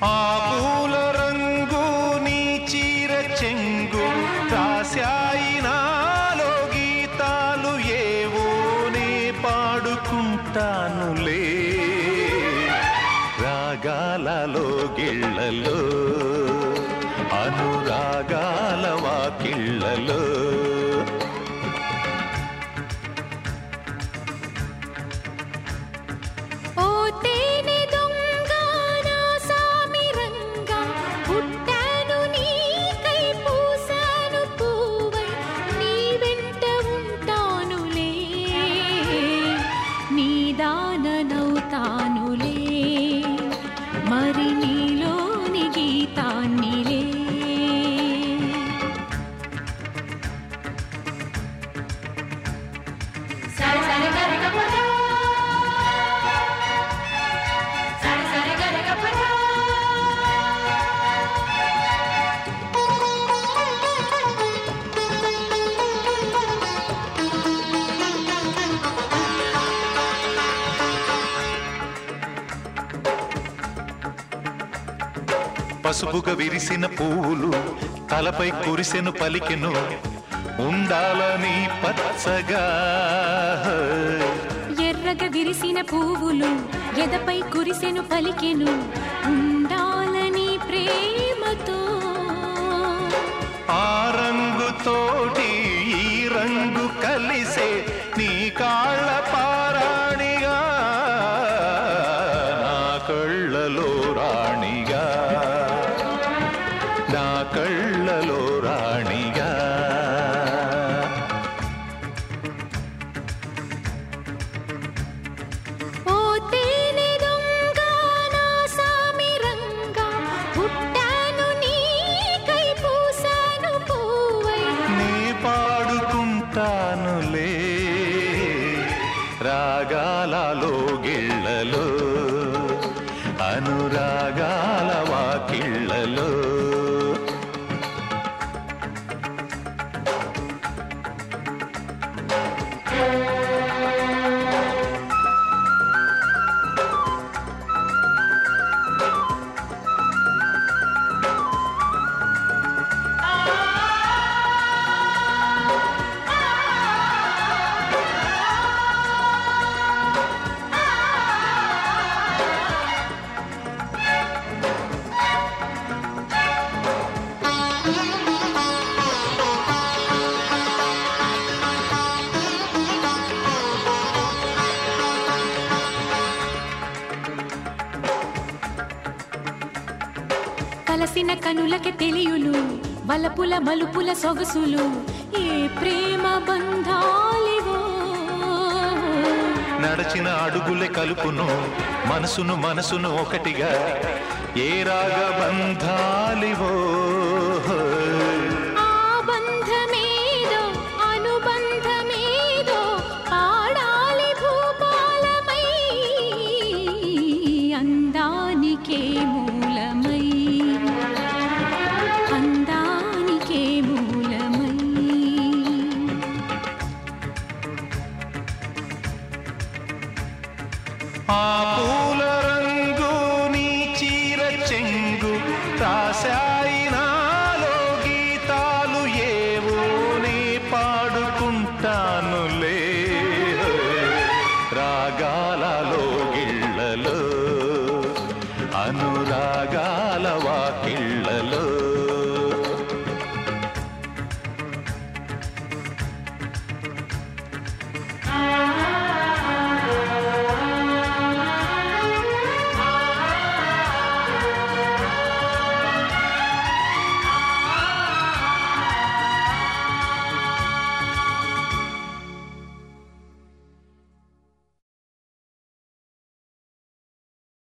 ఆ పూల రంగు నీ చీర చెంగు రాశాయి నాలో గీతాలు ఏవో నే పాడుకుంటానులే. రాగాలలో గిళ్ళలో అనురాగాల వాకిళ్ళలో on పసుపుగా విరిసిన పువ్వులు తలపై కురిసెను పలికెను ఉండాలని పచ్చగా. ఎర్రగా విరిసిన పువ్వులు ఎదపై కురిసెను పలికెను రాగాలలో గిళ్ళలో అనురాగాల వాకిళ్ళలో. కలసిన కనులకి తెలియును వలపుల మలుపుల సొగసులు ఏ ప్రేమ బంధాలివో. నడచిన అడుగులే కలుపును మనసును మనసును ఒకటిగా ఏ రాగబంధాలివో. ఆ బంధమేదో ఆ పూల రంగు నీ చీర చెంగు రాశాయి నాలో గీతాలు ఏవో పాడుకుంటానులే రాగాలలో గిళ్ళలో అనురాగా